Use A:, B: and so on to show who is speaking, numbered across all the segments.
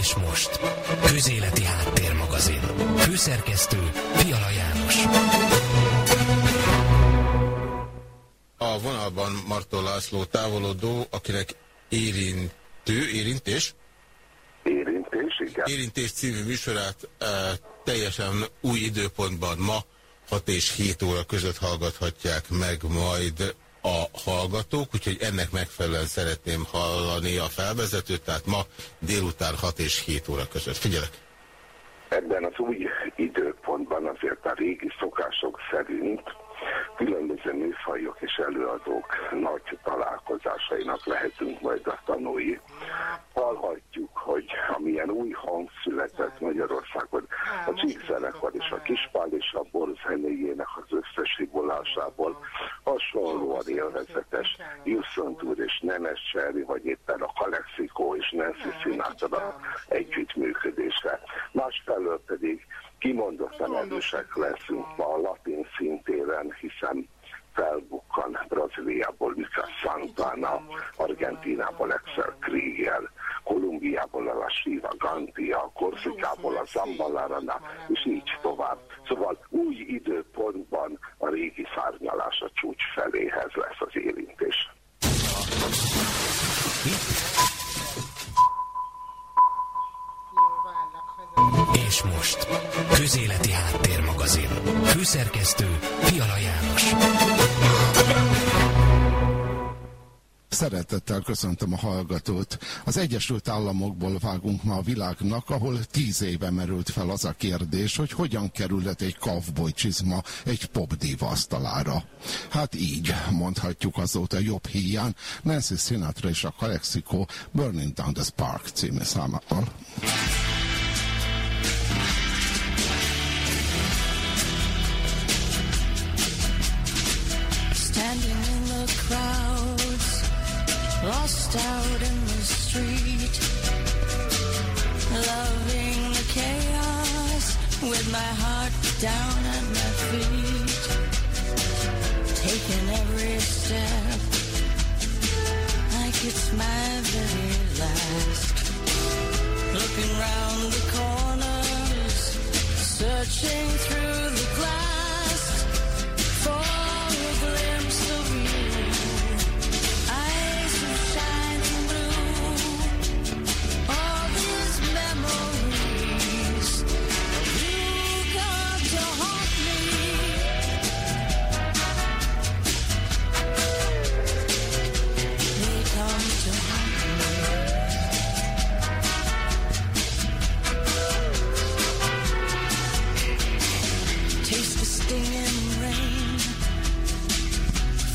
A: És most, Közéleti Háttérmagazin. Főszerkesztő Fiala János.
B: A vonalban Martó László távolodó, akinek érintő, érintés?
C: Érintés, igen.
B: Érintés című műsorát e, teljesen új időpontban ma 6 és 7 óra között hallgathatják meg majd a hallgatók, úgyhogy ennek megfelelően szeretném hallani a felvezetőt, tehát ma délután 6 és 7 óra között. Figyelek!
C: Ebben az új időpontban azért a régi szokások szerint különböző műfajok és előadók nagy találkozásainak lehetünk majd a tanúi. Hallhatjuk, hogy amilyen új hang született Magyarországon, a Csík zenekar és a Kispál és a Bor zenéjének az összesigolásából hasonlóan élvezetes Houston Tour és Nemes Cherry, vagy éppen a Kalexikó és Nancy Sinatra együttműködése. Másfelől pedig kimondottan erősek leszünk ma a latin szintéren, hiszen felbukkan Brazíliából Lucas Santana, Argentinából Excel Krieger, Kolumbiából a La Shiva Gantia, Korsikából a Zambalarana, és így tovább. Szóval új időpontban a régi szárnyalás a csúcs feléhez lesz az érintés.
A: És most, Közéleti Háttérmagazin. Főszerkesztő Fiala János.
D: Szeretettel köszöntöm a hallgatót. Az Egyesült Államokból vágunk ma a világnak, ahol tíz éve merült fel az a kérdés, hogy hogyan kerülhet egy kavboly csizma egy popdíva asztalára. Hát így, mondhatjuk azóta jobb híján, Nancy Sinatra és a Calexico Burning Down the Spark című számával.
E: Through.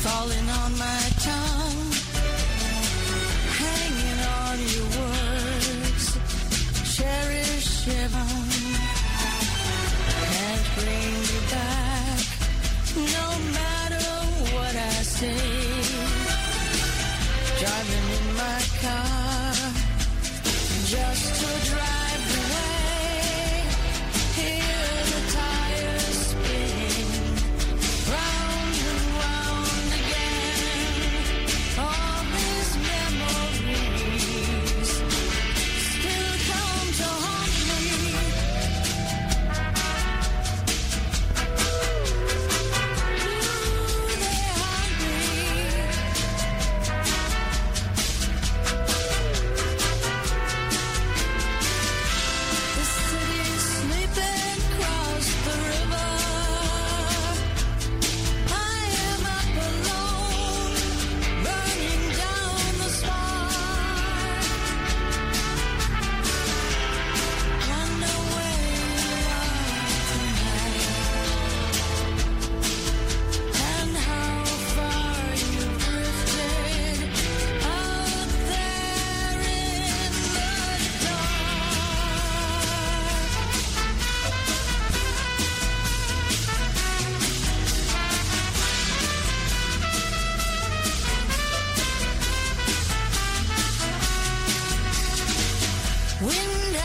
E: Falling on my tongue,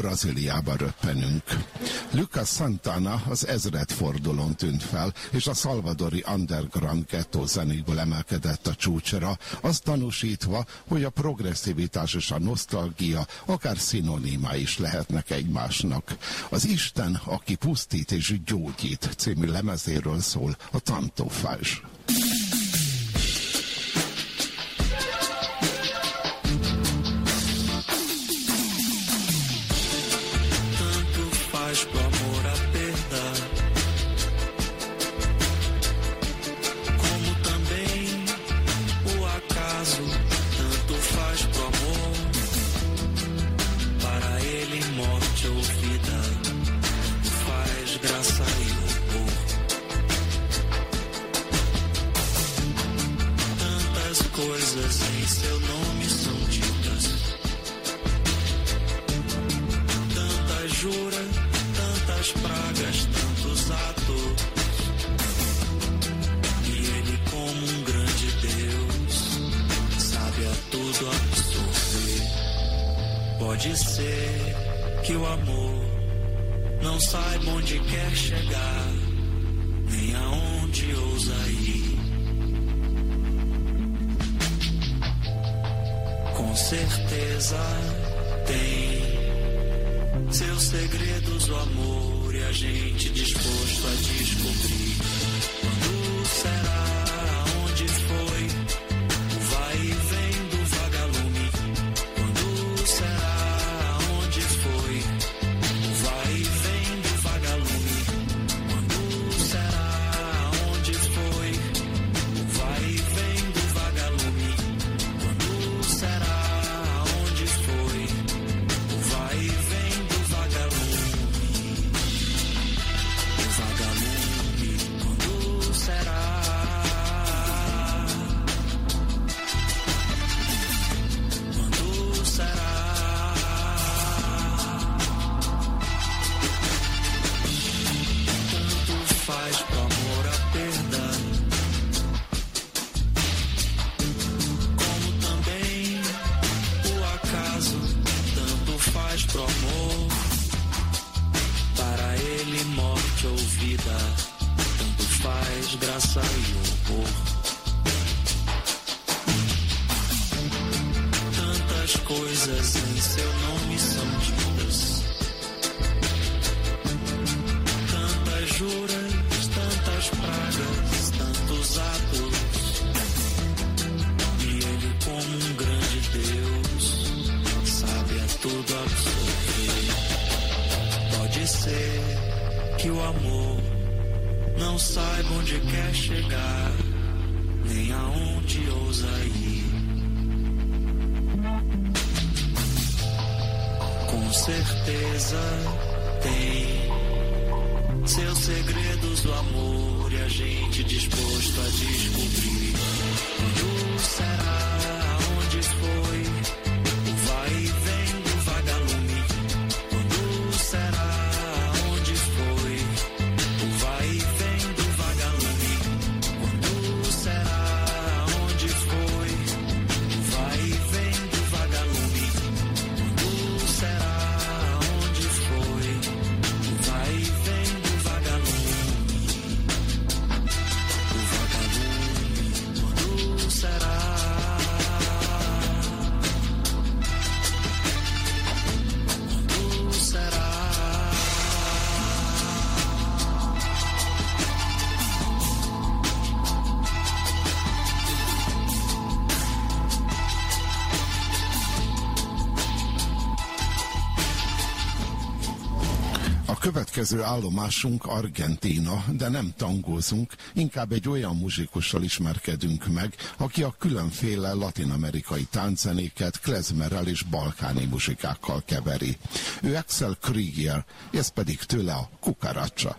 F: Brazíliába röppenünk. Lucas Santana az ezredfordulón tűnt fel, és a szalvadori underground ghetto zenéből emelkedett a csúcsra, azt tanúsítva, hogy a progresszivitás és a nosztalgia akár szinonimá is lehetnek egymásnak. Az Isten, aki pusztít és gyógyít című lemezéről szól a Tantófás.
G: Seus segredos do amor e a gente disposto a descobrir.
D: Következő állomásunk Argentína, de nem tangózunk, inkább egy olyan muzsikussal ismerkedünk meg, aki a különféle latinamerikai tánczenéket klezmerrel és balkáni muzsikákkal keveri. Ő Axel Krieger, ez pedig tőle a kukaracsa.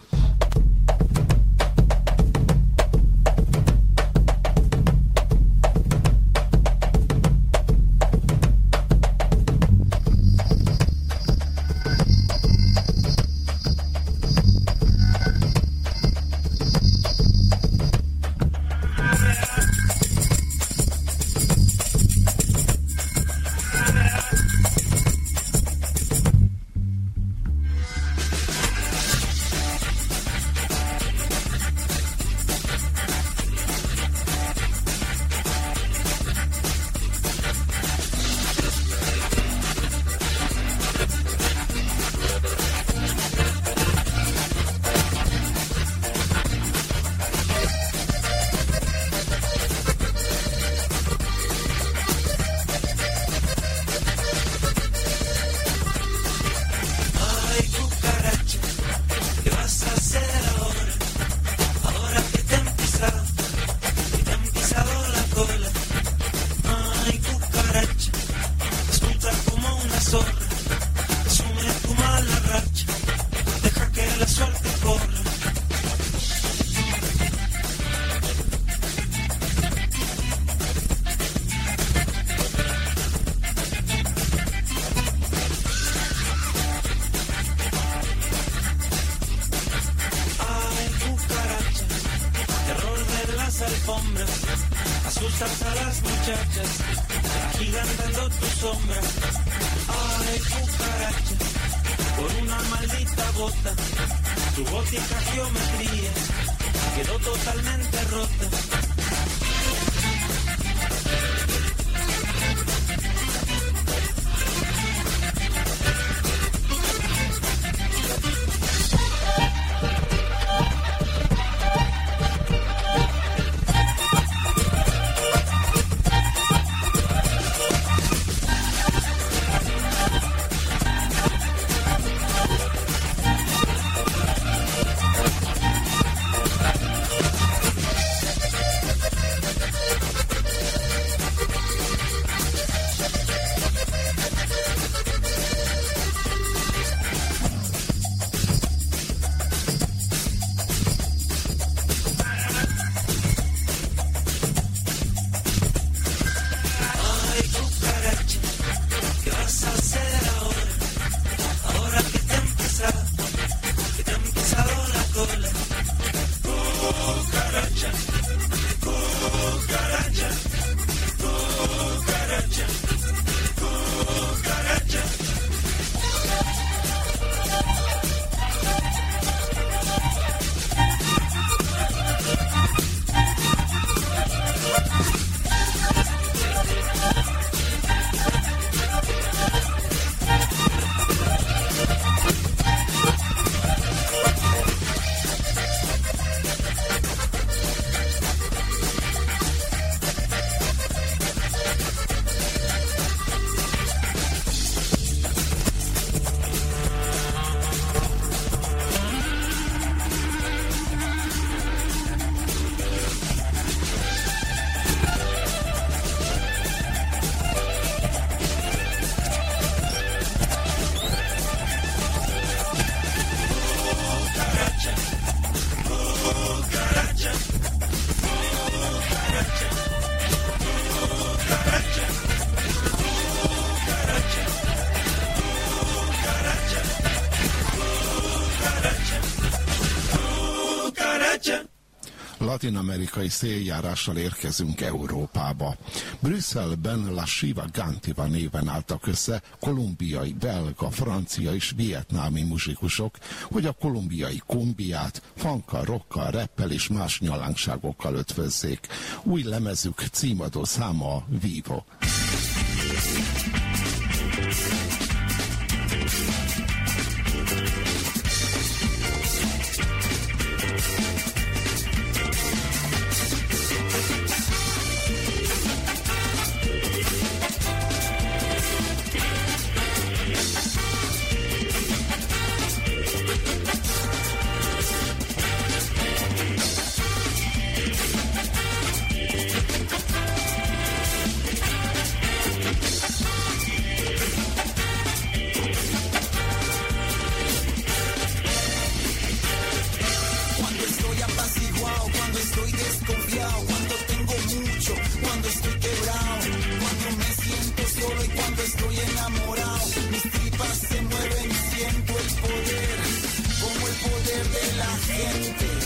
D: Latin-amerikai széljárással érkezünk Európába. Brüsszelben La Shiva Gantiva néven álltak össze kolumbiai, belga, francia és vietnámi muzsikusok, hogy a kolumbiai kombiát fanka, rokkal, reppel és más nyalánkságokkal ötvözzék. Új lemezük címadó száma Vivo.
H: Továbbra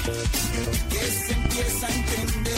H: que se empieza a entender.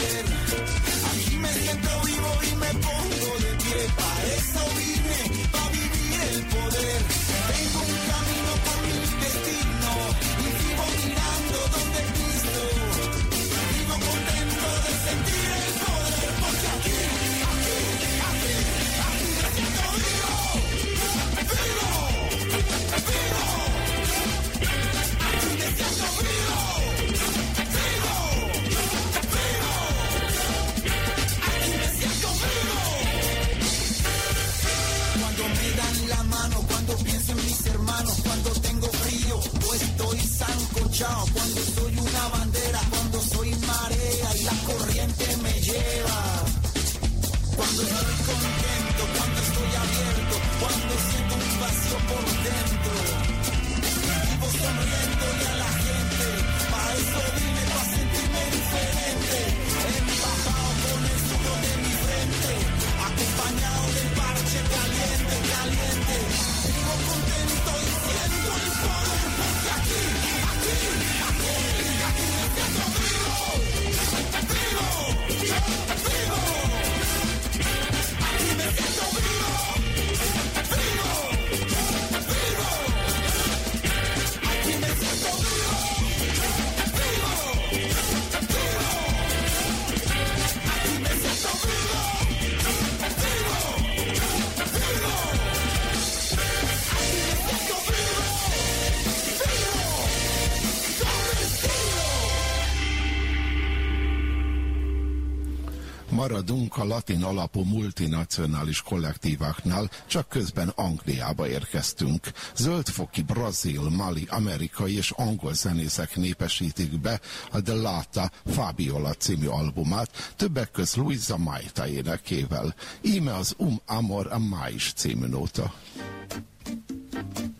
D: maradunk a latin alapú multinacionális kollektíváknál, csak közben Angliába érkeztünk. Zöldfoki brazil, mali, amerikai és angol zenészek népesítik be a De Lata Fabiola című albumát, többek köz Luisa Maita énekével. Íme az Um Amor a Máis című nóta.
E: Thank you.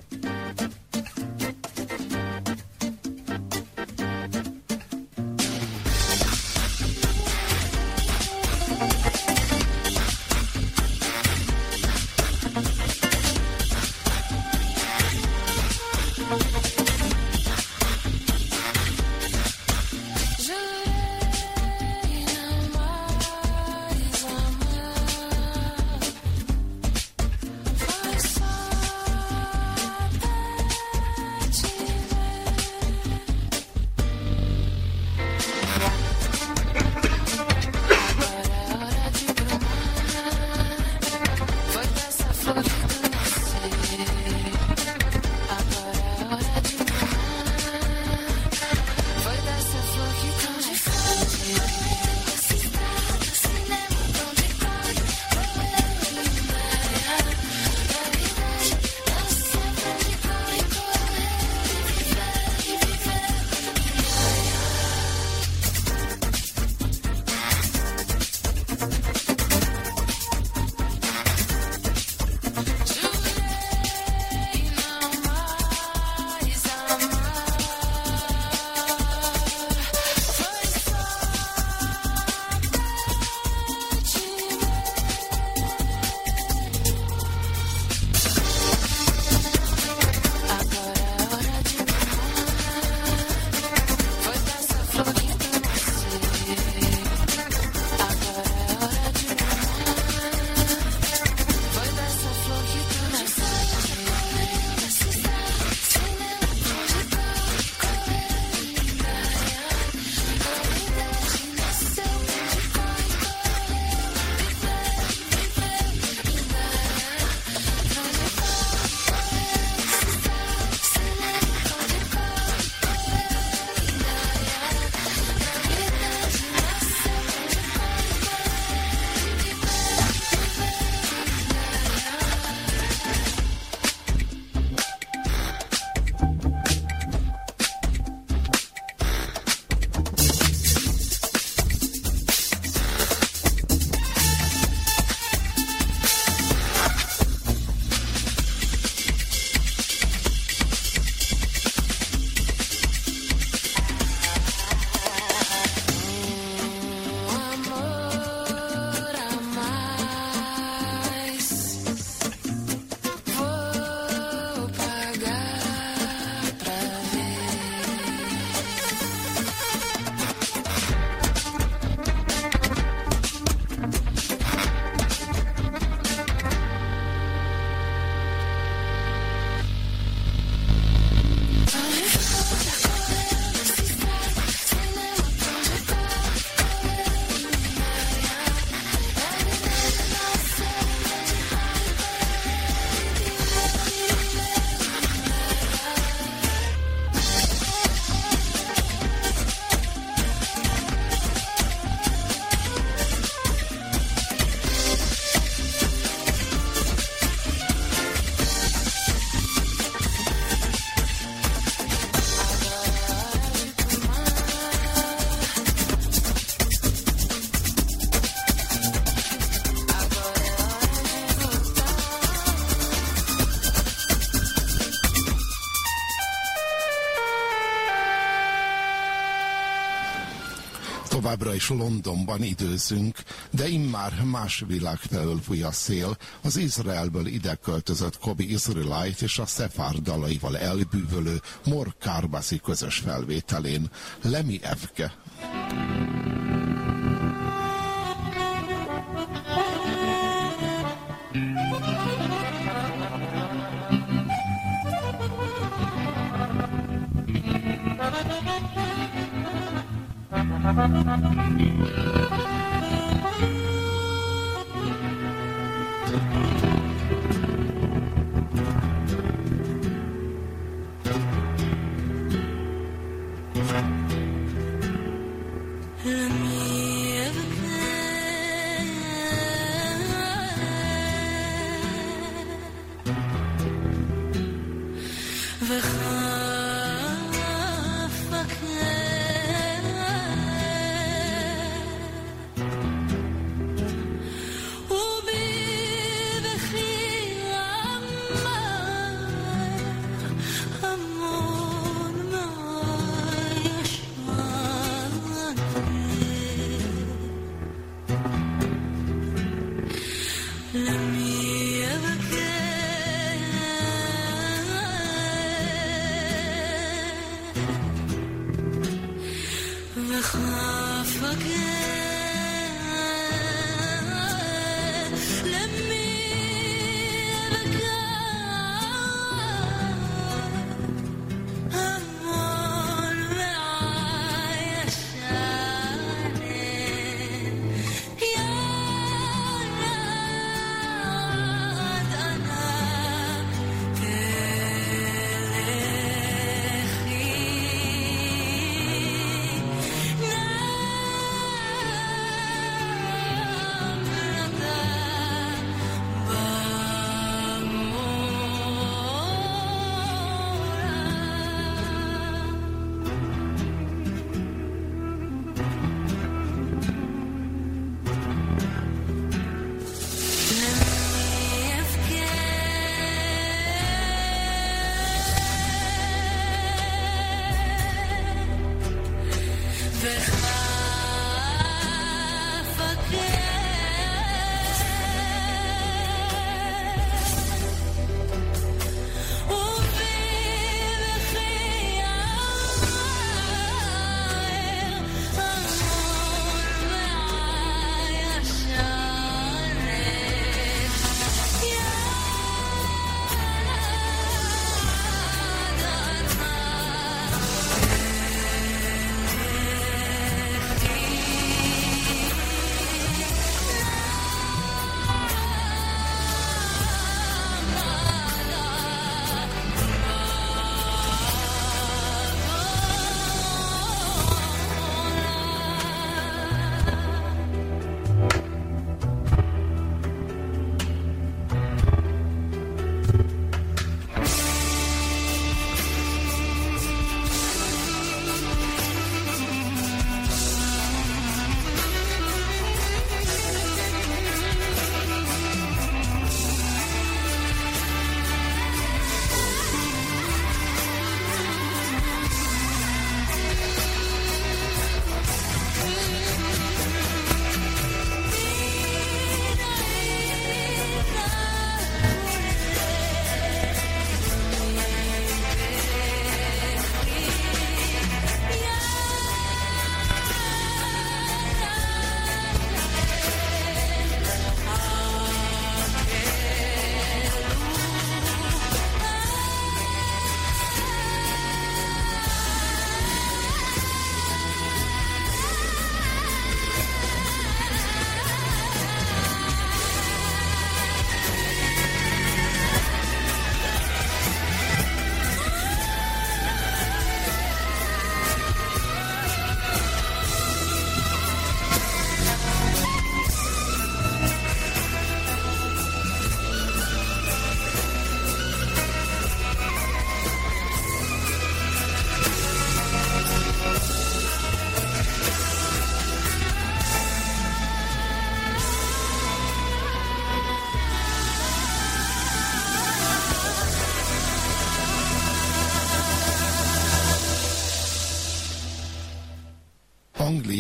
E: és Londonban időzünk, de immár más világ felől fúj a szél, az Izraelből ide költözött Kobi Israelite és a Szefár dalaival elbűvölő Mor Kárbasi közös felvételén. Lemi Evke. Thank you.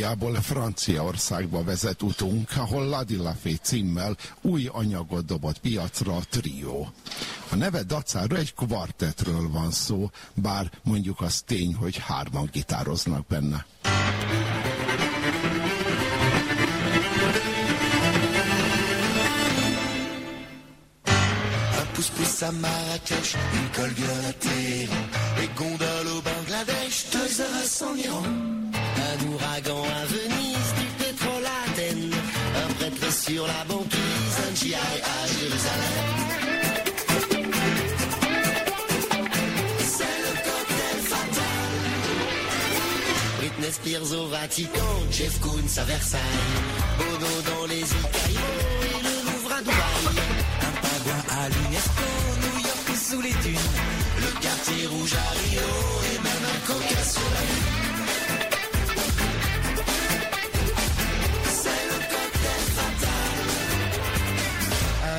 D: Angliából Franciaországba vezet utunk, ahol Ladi Lafay címmel új anyagot dobott piacra a trió. A neve dacára egy kvartetről van szó, bár mondjuk az tény, hogy hárman gitároznak benne.
H: pousse-pousse à Marrakech, une colgue à la terre, et gondole au Bangladesh, R Us en Iran. Un ouragan à Venise, du pétrole à Athènes, un prêtre sur la banquise, un GI à Jérusalem. C'est le cocktail fatal. Britney Spears au Vatican, Jeff Koons à Versailles, Bono dans les Caïmans et le Louvre à Dubaï. Un pingouin à l'UNESCO, New York sous les dunes, le quartier rouge à Rio et même un coca sur la lune.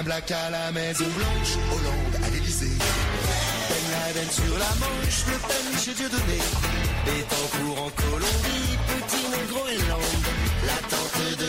H: Black à la Maison Blanche, Hollande à l'Élysée. Ben Laden sur la Manche, Le Pen chez Dieudonné. Bétancourt en Colombie, Poutine au Groenland. La tante de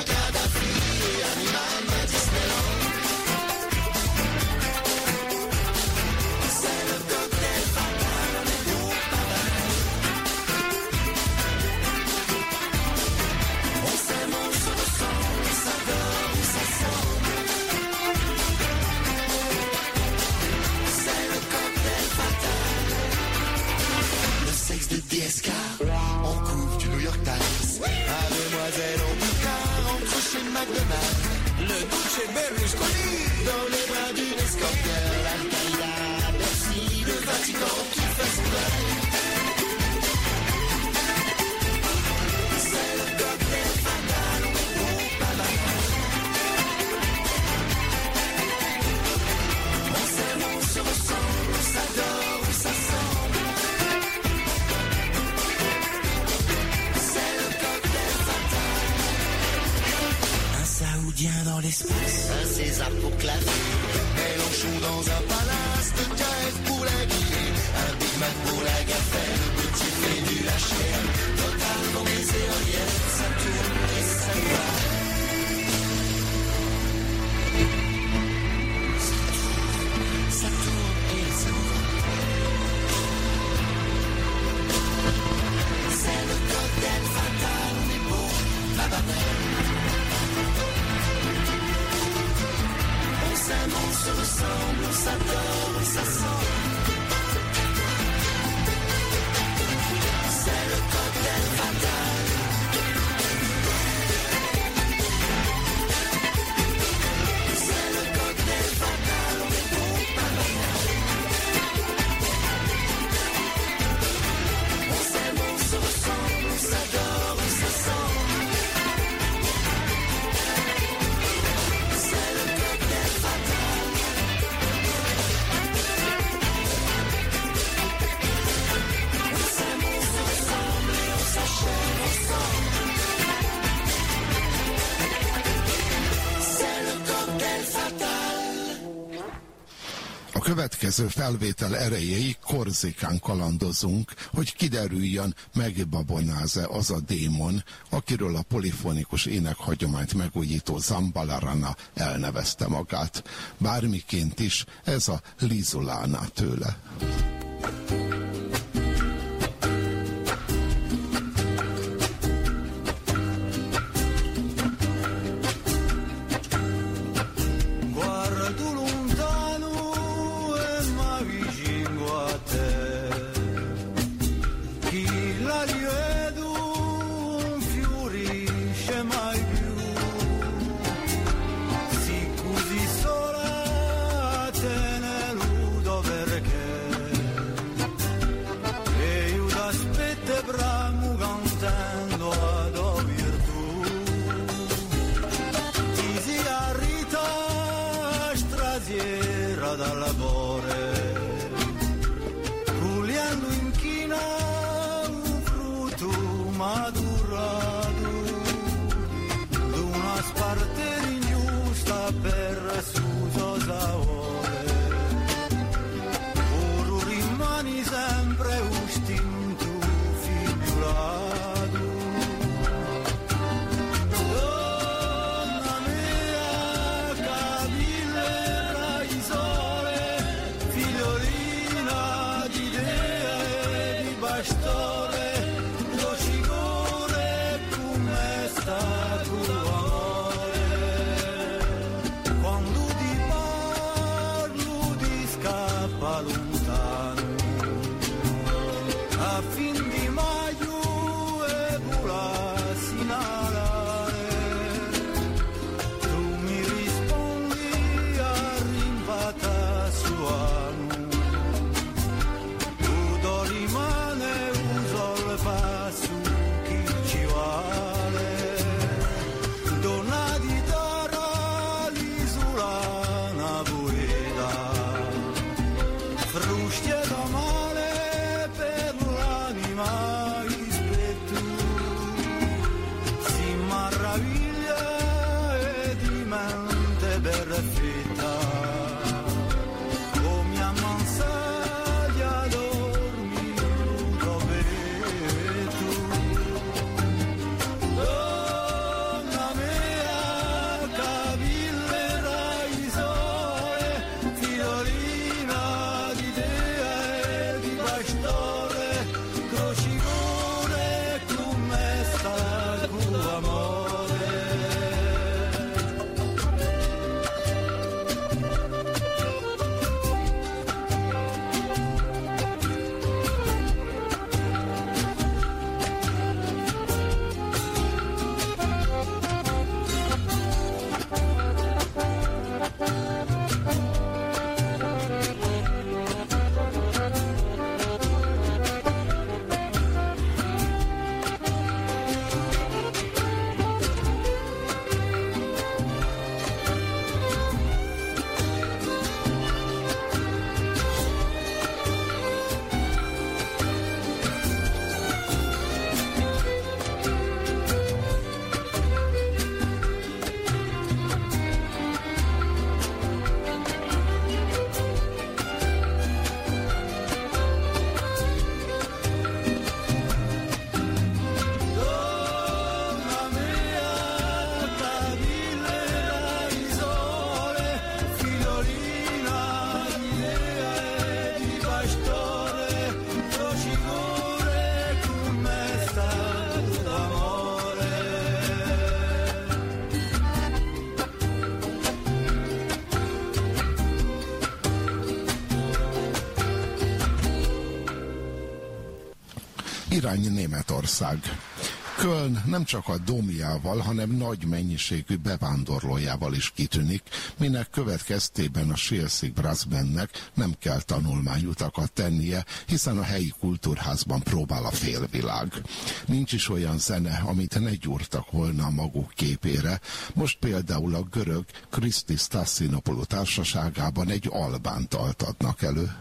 H: shit.
D: A következő felvétel erejéig Korzikán kalandozunk, hogy kiderüljön, megbabonáz-e az a démon, akiről a polifonikus énekhagyományt megújító Zambalarana elnevezte magát. Bármiként is, ez a Lizulána tőle.
H: Guardo
E: Irány Németország. Köln nem csak a domjával, hanem nagy mennyiségű bevándorlójával is kitűnik, minek következtében a Sélszik Brassbennek nem kell tanulmányutakat tennie, hiszen a helyi kultúrházban próbál a félvilág. Nincs is olyan zene, amit ne gyúrtak volna maguk képére. Most például a görög Krisztis Tassinopoulos társaságában egy albánt altatnak elő.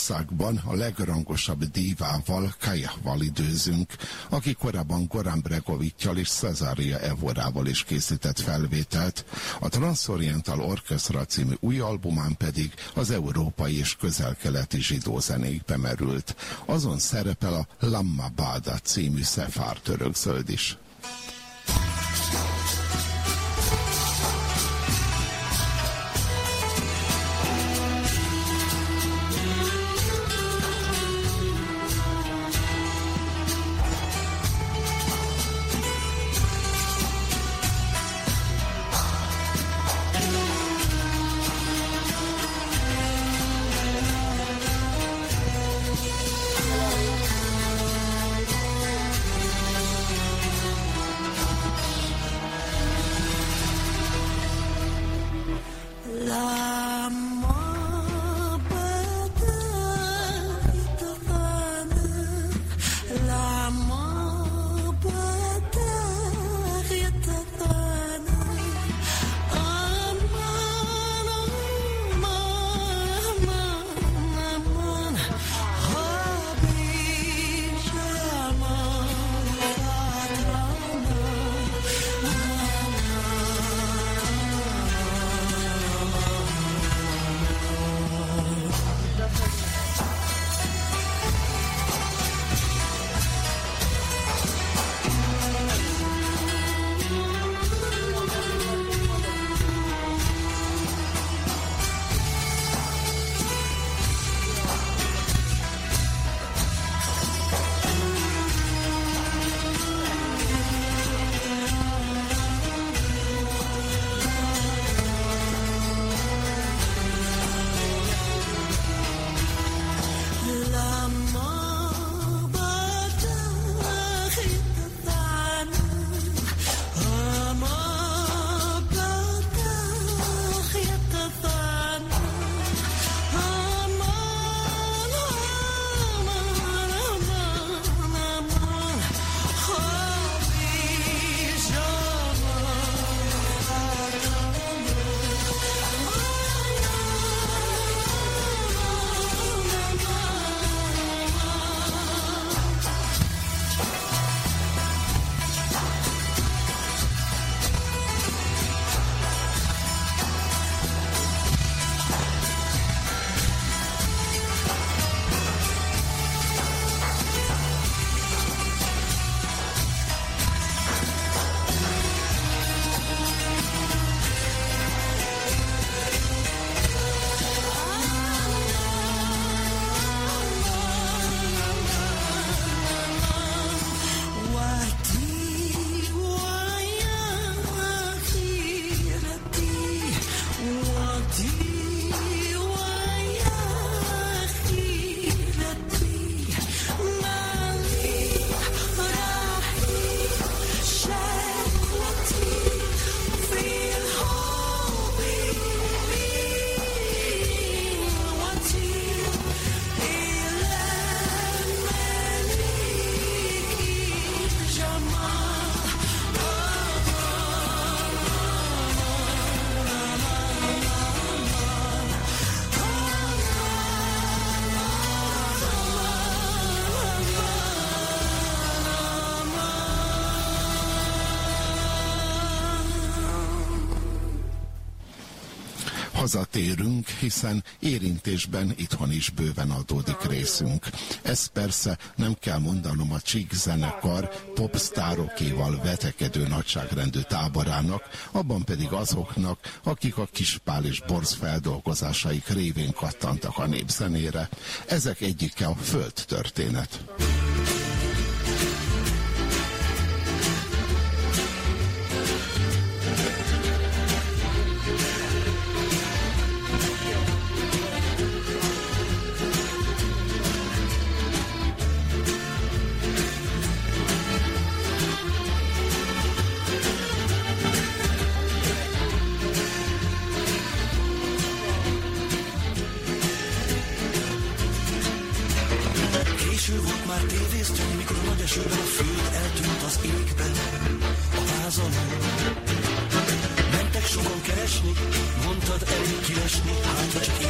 E: Országban a legrangosabb dívával, Kajahval időzünk, aki korábban Goran Bregovittyal és Cezária Evorával is készített felvételt, a Transoriental Orchestra című új albumán pedig az európai és közel-keleti zsidó zenékbe merült. Azon szerepel a Lamma Bada című szefár török zöld is. Hazatérünk, hiszen érintésben itthon is bőven adódik részünk. Ez persze nem kell mondanom a Csík zenekar popsztárokéval vetekedő nagyságrendű táborának, abban pedig azoknak, akik a Kispál és Borz feldolgozásaik révén kattantak a népzenére. Ezek egyike a földtörténet. Elsőre
H: a föld eltűnt az égben, a vázon. Mentek sokan keresni, mondtad elég kilesni, hát csak én.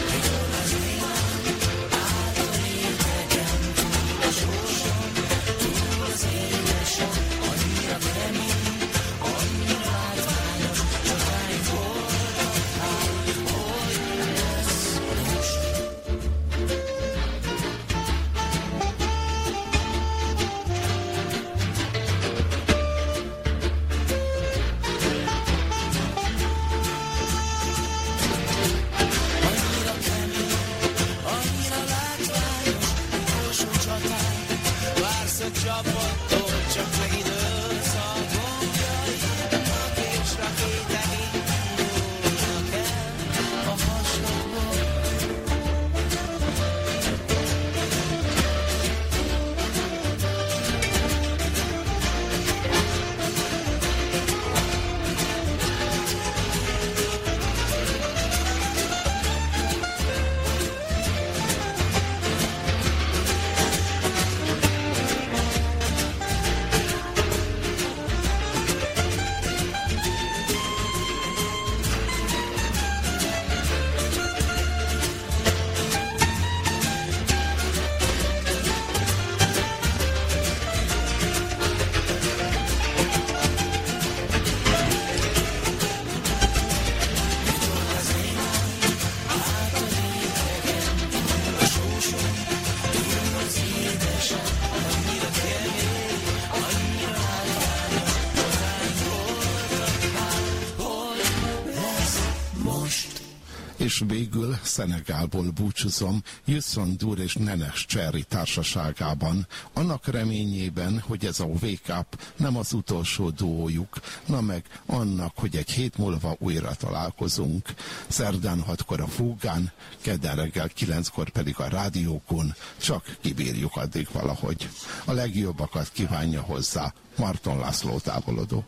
E: végül Szenegálból búcsúzom Jusson Dur és Nenes Cserry társaságában, annak reményében, hogy ez a Wake Up nem az utolsó duójuk, na meg annak, hogy egy hét múlva újra találkozunk. Szerdán hatkor a Fúgán, kedden reggel kilenckor pedig a rádiókon, csak kibírjuk addig valahogy. A legjobbakat kívánja hozzá Marton László távolodó.